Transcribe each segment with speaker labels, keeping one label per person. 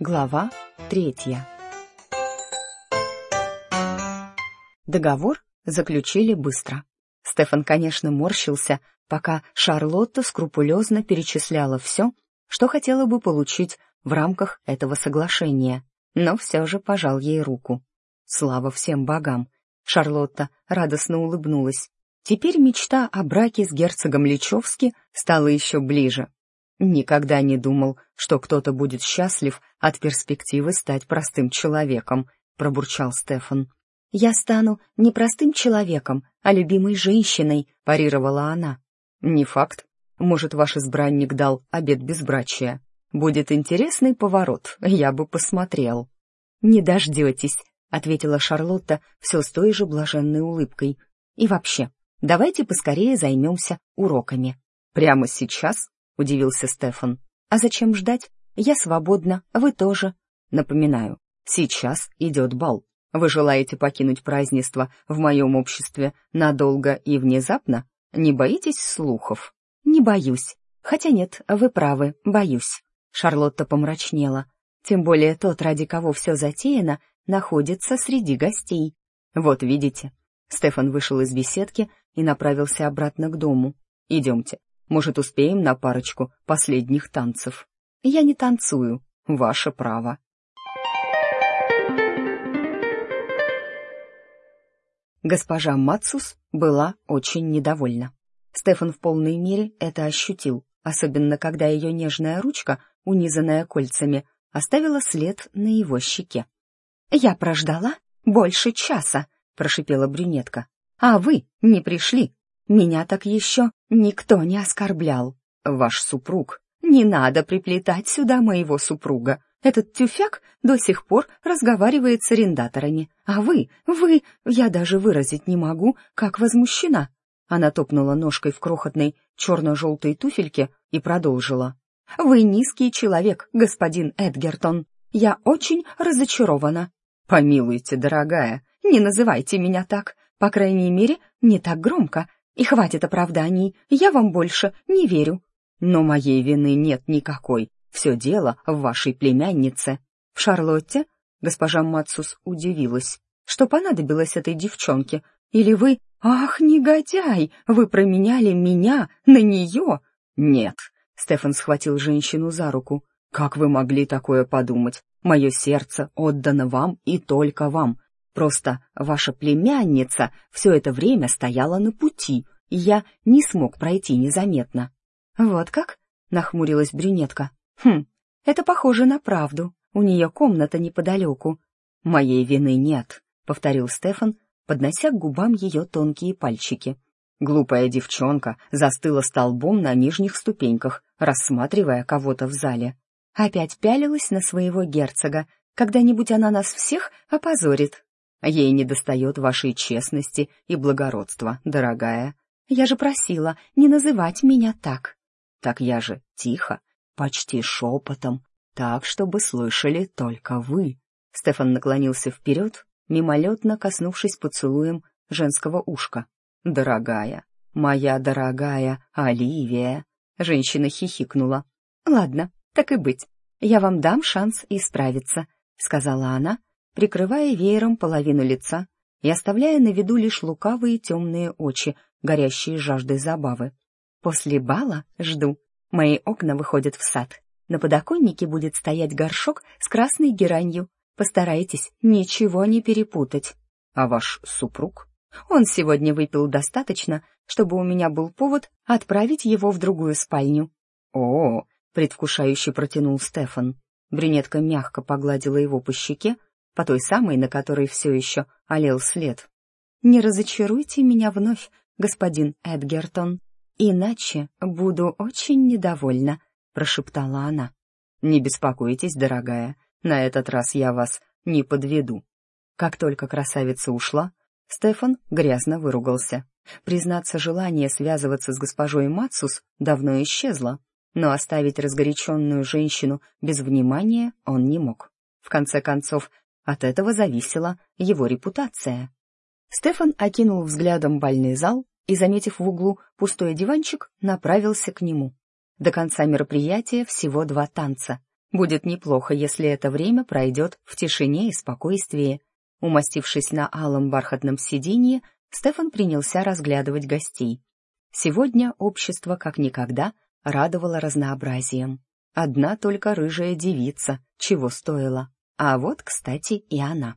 Speaker 1: Глава третья. Договор заключили быстро. Стефан, конечно, морщился, пока Шарлотта скрупулезно перечисляла все, что хотела бы получить в рамках этого соглашения, но все же пожал ей руку. Слава всем богам! Шарлотта радостно улыбнулась. Теперь мечта о браке с герцогом Личевски стала еще ближе. Никогда не думал, что кто-то будет счастлив от перспективы стать простым человеком, пробурчал Стефан. Я стану не простым человеком, а любимой женщиной, парировала она. Не факт. Может, ваш избранник дал обет безбрачия. Будет интересный поворот, я бы посмотрел. Не дождетесь, ответила Шарлотта все с той же блаженной улыбкой. И вообще, давайте поскорее займемся уроками. Прямо сейчас? Удивился Стефан. А зачем ждать? Я свободна, вы тоже. Напоминаю, сейчас идет бал. Вы желаете покинуть празднество в моем обществе надолго и внезапно? Не боитесь слухов? Не боюсь. Хотя нет, вы правы, боюсь. Шарлотта помрачнела. Тем более тот, ради кого все затеяно, находится среди гостей. Вот видите. Стефан вышел из беседки и направился обратно к дому. Идемте, может, успеем на парочку последних танцев? Я не танцую. Ваше право. Госпожа Мацус была очень недовольна. Стефан в полной мере это ощутил, особенно когда ее нежная ручка, унизанная кольцами, оставила след на его щеке. «Я прождала больше часа», — прошипела брюнетка. «А вы не пришли. Меня так еще никто не оскорблял. Ваш супруг. Не надо приплетать сюда моего супруга. Этот тюфяк до сих пор разговаривает с арендаторами. А вы, вы, я даже выразить не могу, как возмущена. Она топнула ножкой в крохотной черно-желтой туфельке и продолжила. «Вы низкий человек, господин Эдгертон. Я очень разочарована». «Помилуйте, дорогая, не называйте меня так. По крайней мере, не так громко, и хватит оправданий, я вам больше не верю. Но моей вины нет никакой. Все дело в вашей племяннице. В Шарлотте госпожа Мацус удивилась. Что понадобилось этой девчонке? Или вы... Ах, негодяй! Вы променяли меня на нее? Нет. Стефан схватил женщину за руку. Как вы могли такое подумать? Мое сердце отдано вам и только вам. Просто ваша племянница все это время стояла на пути, и я не смог пройти незаметно. Вот как? нахмурилась брюнетка. Хм, это похоже на правду. У нее комната неподалеку. Моей вины нет, повторил Стефан, поднося к губам ее тонкие пальчики. Глупая девчонка застыла столбом на нижних ступеньках, рассматривая кого-то в зале. Опять пялилась на своего герцога. Когда-нибудь она нас всех опозорит. Ей недостает вашей честности и благородства, дорогая. Я же просила не называть меня так. Так я же тихо, почти шепотом, так, чтобы слышали только вы. Стефан наклонился вперед, мимолетно коснувшись поцелуем женского ушка. «Дорогая, моя дорогая Оливия!» Женщина хихикнула. «Ладно, так и быть. Я вам дам шанс исправиться», — сказала она, прикрывая веером половину лица и оставляя на виду лишь лукавые темные очи, горящие жаждой забавы. «После бала жду. Мои окна выходят в сад. На подоконнике будет стоять горшок с красной геранью. Постарайтесь ничего не перепутать. А ваш супруг? Он сегодня выпил достаточно, чтобы у меня был повод отправить его в другую спальню». «О!» — предвкушающе протянул Стефан. Брюнетка мягко погладила его по щеке, по той самой, на которой все еще олел след. «Не разочаруйте меня вновь, господин Эдгертон, иначе буду очень недовольна», — прошептала она. «Не беспокойтесь, дорогая, на этот раз я вас не подведу». Как только красавица ушла, Стефан грязно выругался. Признаться, желание связываться с госпожой Мацус давно исчезло, но оставить разгоряченную женщину без внимания он не мог. В конце концов, от этого зависела его репутация. Стефан окинул взглядом бальный зал и, заметив в углу пустой диванчик, направился к нему. До конца мероприятия всего два танца. Будет неплохо, если это время пройдет в тишине и спокойствии. Умастившись на алом бархатном сиденье, Стефан принялся разглядывать гостей. Сегодня общество, как никогда, радовало разнообразием. Одна только рыжая девица, чего стоила. А вот, кстати, и она.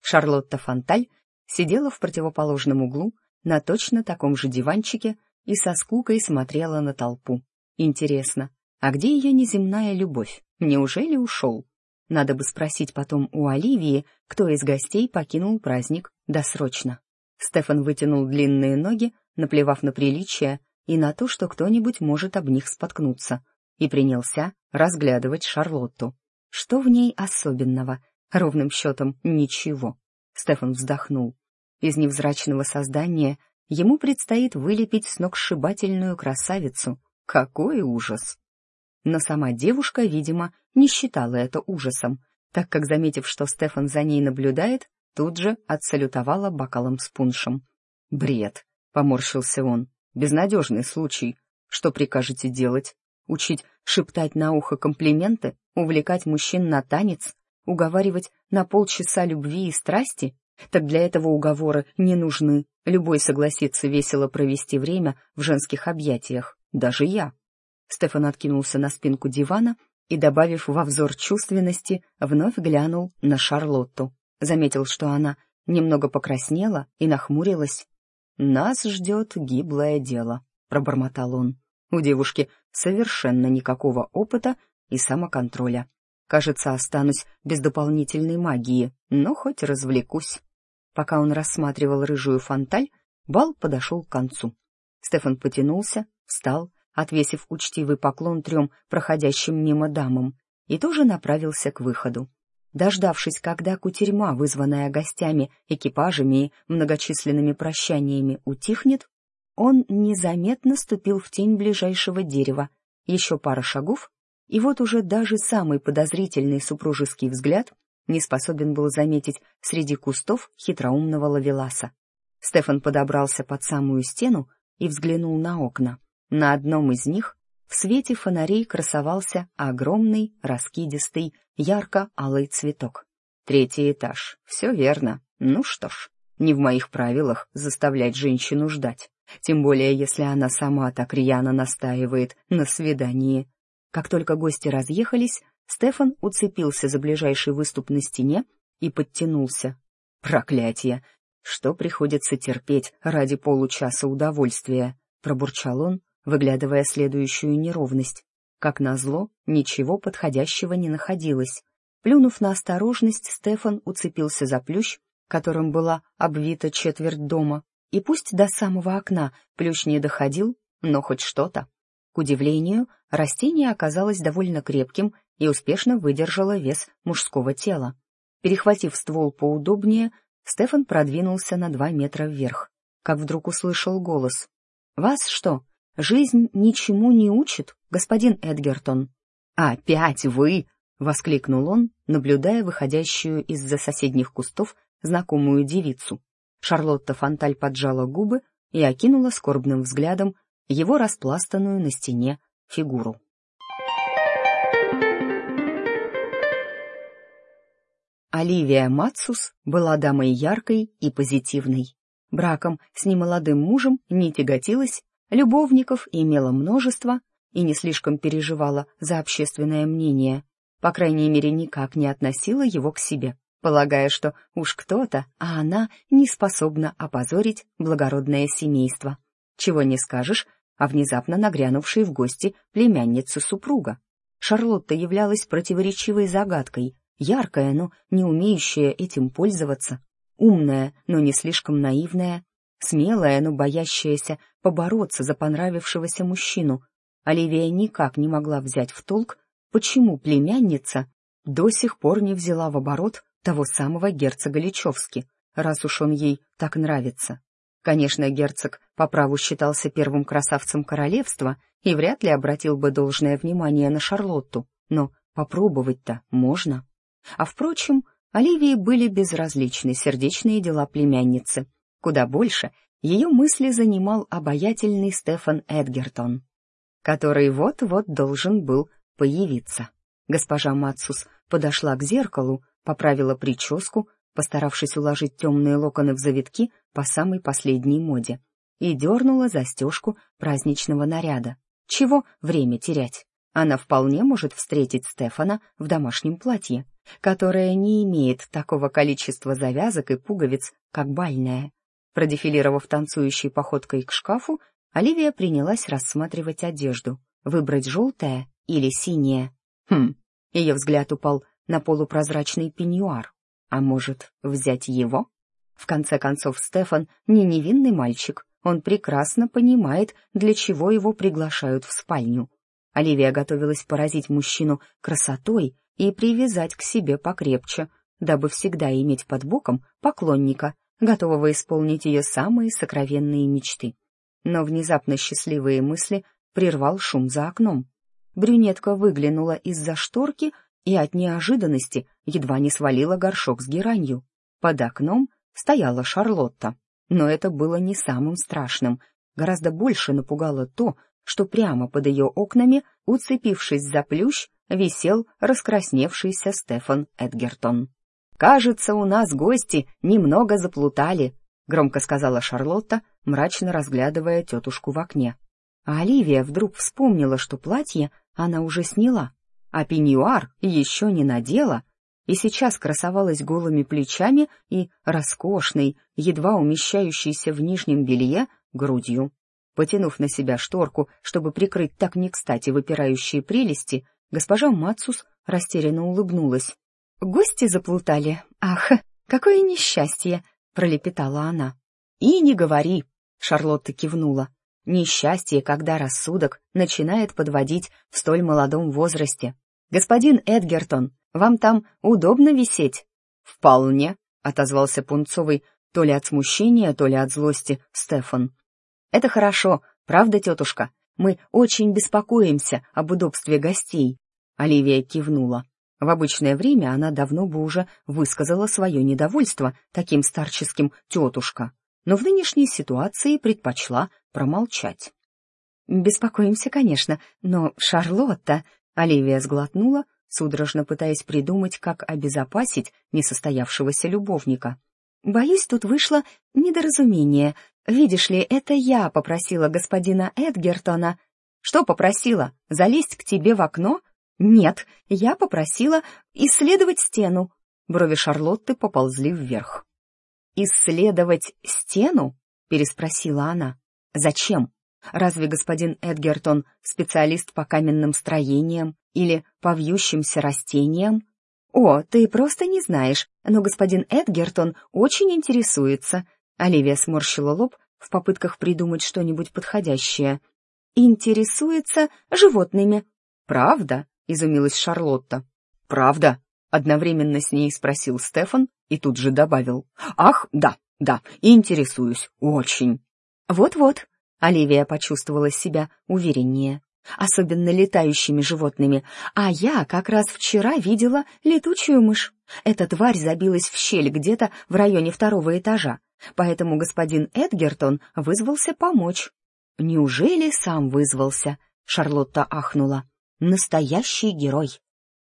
Speaker 1: Шарлотта Фонталь сидела в противоположном углу на точно таком же диванчике и со скукой смотрела на толпу. Интересно, а где ее неземная любовь? Неужели ушел? Надо бы спросить потом у Оливии, кто из гостей покинул праздник досрочно. Стефан вытянул длинные ноги, наплевав на приличие и на то, что кто-нибудь может об них споткнуться, и принялся разглядывать Шарлотту. Что в ней особенного? Ровным счетом ничего. Стефан вздохнул. Из невзрачного создания ему предстоит вылепить сногсшибательную красавицу. Какой ужас! Но сама девушка, видимо, не считала это ужасом, так как, заметив, что Стефан за ней наблюдает, тут же отсалютовала бокалом с пуншем. «Бред!» — поморщился он. «Безнадежный случай. Что прикажете делать? Учить шептать на ухо комплименты? Увлекать мужчин на танец? Уговаривать на полчаса любви и страсти? Так для этого уговоры не нужны. Любой согласится весело провести время в женских объятиях. Даже я». Стефан откинулся на спинку дивана и, добавив во взор чувственности, вновь глянул на Шарлотту. Заметил, что она немного покраснела и нахмурилась. «Нас ждет гиблое дело», — пробормотал он. У девушки совершенно никакого опыта и самоконтроля. Кажется, останусь без дополнительной магии, но хоть развлекусь. Пока он рассматривал рыжую фонталь, бал подошел к концу. Стефан потянулся, встал, отвесив учтивый поклон трем проходящим мимо дамам, и тоже направился к выходу. Дождавшись, когда кутерьма, вызванная гостями, экипажами и многочисленными прощаниями, утихнет, он незаметно ступил в тень ближайшего дерева. Еще пара шагов, и вот уже даже самый подозрительный супружеский взгляд не способен был заметить среди кустов хитроумного лавеласа. Стефан подобрался под самую стену и взглянул на окна. На одном из них в свете фонарей красовался огромный, раскидистый, ярко-алый цветок. Третий этаж. Все верно. Ну что ж, не в моих правилах заставлять женщину ждать. Тем более, если она сама так рьяно настаивает на свидании. Как только гости разъехались, Стефан уцепился за ближайший выступ на стене и подтянулся. Проклятие! Что приходится терпеть ради получаса удовольствия? Пробурчал он, выглядывая следующую неровность. Как назло, ничего подходящего не находилось. Плюнув на осторожность, Стефан уцепился за плющ, которым была обвита четверть дома, и пусть до самого окна плющ не доходил, но хоть что-то. К удивлению, растение оказалось довольно крепким и успешно выдержало вес мужского тела. Перехватив ствол поудобнее, Стефан продвинулся на два метра вверх, как вдруг услышал голос. «Вас что, Жизнь ничему не учит, господин Эдгертон. «Опять вы!» — воскликнул он, наблюдая выходящую из-за соседних кустов знакомую девицу. Шарлотта Фонталь поджала губы и окинула скорбным взглядом его распластанную на стене фигуру. Оливия Мацус была дамой яркой и позитивной. Браком с немолодым мужем не тяготилась Любовников имела множество и не слишком переживала за общественное мнение, по крайней мере, никак не относила его к себе, полагая, что уж кто-то, а она не способна опозорить благородное семейство. Чего не скажешь о внезапно нагрянувшей в гости племяннице супруга. Шарлотта являлась противоречивой загадкой, яркая, но не умеющая этим пользоваться, умная, но не слишком наивная, смелая, но боящаяся побороться за понравившегося мужчину. Оливия никак не могла взять в толк, почему племянница до сих пор не взяла в оборот того самого герцога Личевски, раз уж он ей так нравится. Конечно, герцог по праву считался первым красавцем королевства и вряд ли обратил бы должное внимание на Шарлотту, но попробовать-то можно. А впрочем, Оливии были безразличны сердечные дела племянницы, Куда больше ее мысли занимал обаятельный Стефан Эдгертон, который вот-вот должен был появиться. Госпожа Мацус подошла к зеркалу, поправила прическу, постаравшись уложить темные локоны в завитки по самой последней моде, и дернула застежку праздничного наряда. Чего время терять? Она вполне может встретить Стефана в домашнем платье, которое не имеет такого количества завязок и пуговиц, как бальное. Продефилировав танцующей походкой к шкафу, Оливия принялась рассматривать одежду, выбрать желтое или синее. Хм, ее взгляд упал на полупрозрачный пеньюар. А может, взять его? В конце концов, Стефан не невинный мальчик. Он прекрасно понимает, для чего его приглашают в спальню. Оливия готовилась поразить мужчину красотой и привязать к себе покрепче, дабы всегда иметь под боком поклонника, готового исполнить ее самые сокровенные мечты. Но внезапно счастливые мысли прервал шум за окном. Брюнетка выглянула из-за шторки и от неожиданности едва не свалила горшок с геранью. Под окном стояла Шарлотта. Но это было не самым страшным. Гораздо больше напугало то, что прямо под ее окнами, уцепившись за плющ, висел раскрасневшийся Стефан Эдгертон. «Кажется, у нас гости немного заплутали», — громко сказала Шарлотта, мрачно разглядывая тетушку в окне. А Оливия вдруг вспомнила, что платье она уже сняла, а пеньюар еще не надела, и сейчас красовалась голыми плечами и роскошной, едва умещающейся в нижнем белье, грудью. Потянув на себя шторку, чтобы прикрыть так не кстати выпирающие прелести, госпожа Мацус растерянно улыбнулась. «Гости заплутали. Ах, какое несчастье!» — пролепетала она. «И не говори!» — Шарлотта кивнула. «Несчастье, когда рассудок начинает подводить в столь молодом возрасте. Господин Эдгертон, вам там удобно висеть?» «Вполне», — отозвался Пунцовый, то ли от смущения, то ли от злости, Стефан. «Это хорошо, правда, тетушка? Мы очень беспокоимся об удобстве гостей». Оливия кивнула. В обычное время она давно бы уже высказала свое недовольство таким старческим «тетушка», но в нынешней ситуации предпочла промолчать. «Беспокоимся, конечно, но Шарлотта...» Оливия сглотнула, судорожно пытаясь придумать, как обезопасить несостоявшегося любовника. «Боюсь, тут вышло недоразумение. Видишь ли, это я попросила господина Эдгертона...» «Что попросила? Залезть к тебе в окно?» «Нет, я попросила исследовать стену». Брови Шарлотты поползли вверх. «Исследовать стену?» — переспросила она. «Зачем? Разве господин Эдгертон специалист по каменным строениям или по вьющимся растениям? О, ты просто не знаешь, но господин Эдгертон очень интересуется. Оливия сморщила лоб в попытках придумать что-нибудь подходящее. Интересуется животными. Правда? изумилась Шарлотта. Правда? Одновременно с ней спросил Стефан и тут же добавил. Ах, да, да, интересуюсь, очень. Вот-вот, Оливия почувствовала себя увереннее, особенно летающими животными, а я как раз вчера видела летучую мышь. Эта тварь забилась в щель где-то в районе второго этажа, поэтому господин Эдгертон вызвался помочь. «Неужели сам вызвался?» — Шарлотта ахнула. «Настоящий герой!»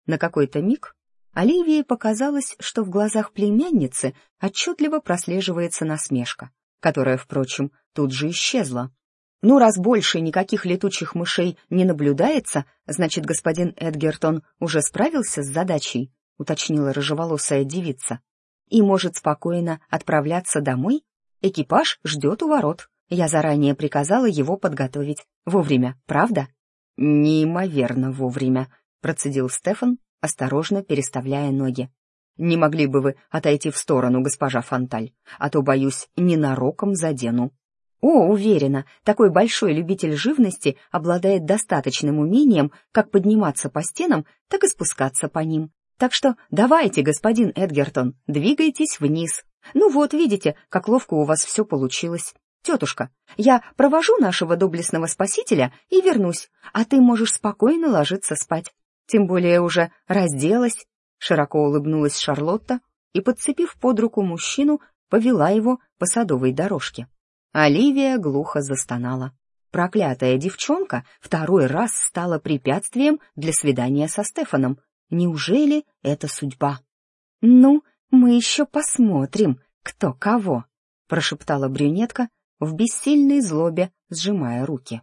Speaker 1: На какой-то миг Оливии показалось, что в глазах племянницы отчетливо прослеживается насмешка, которая, впрочем, тут же исчезла. Ну, раз больше никаких летучих мышей не наблюдается, значит, господин Эдгертон уже справился с задачей, уточнила рыжеволосая девица. И может спокойно отправляться домой? Экипаж ждет у ворот. Я заранее приказала его подготовить. Вовремя, правда? Неимоверно вовремя, процедил Стефан, осторожно переставляя ноги. Не могли бы вы отойти в сторону, госпожа Фонталь, а то, боюсь, ненароком задену. О, уверена, такой большой любитель живности обладает достаточным умением как подниматься по стенам, так и спускаться по ним. Так что давайте, господин Эдгертон, двигайтесь вниз. Ну вот, видите, как ловко у вас все получилось. Тетушка, я провожу нашего доблестного спасителя и вернусь, а ты можешь спокойно ложиться спать. Тем более уже разделась. Широко улыбнулась Шарлотта и, подцепив под руку мужчину, повела его по садовой дорожке. Оливия глухо застонала. Проклятая девчонка второй раз стала препятствием для свидания со Стефаном. Неужели это судьба? «Ну, мы еще посмотрим, кто кого», — прошептала брюнетка в бессильной злобе, сжимая руки.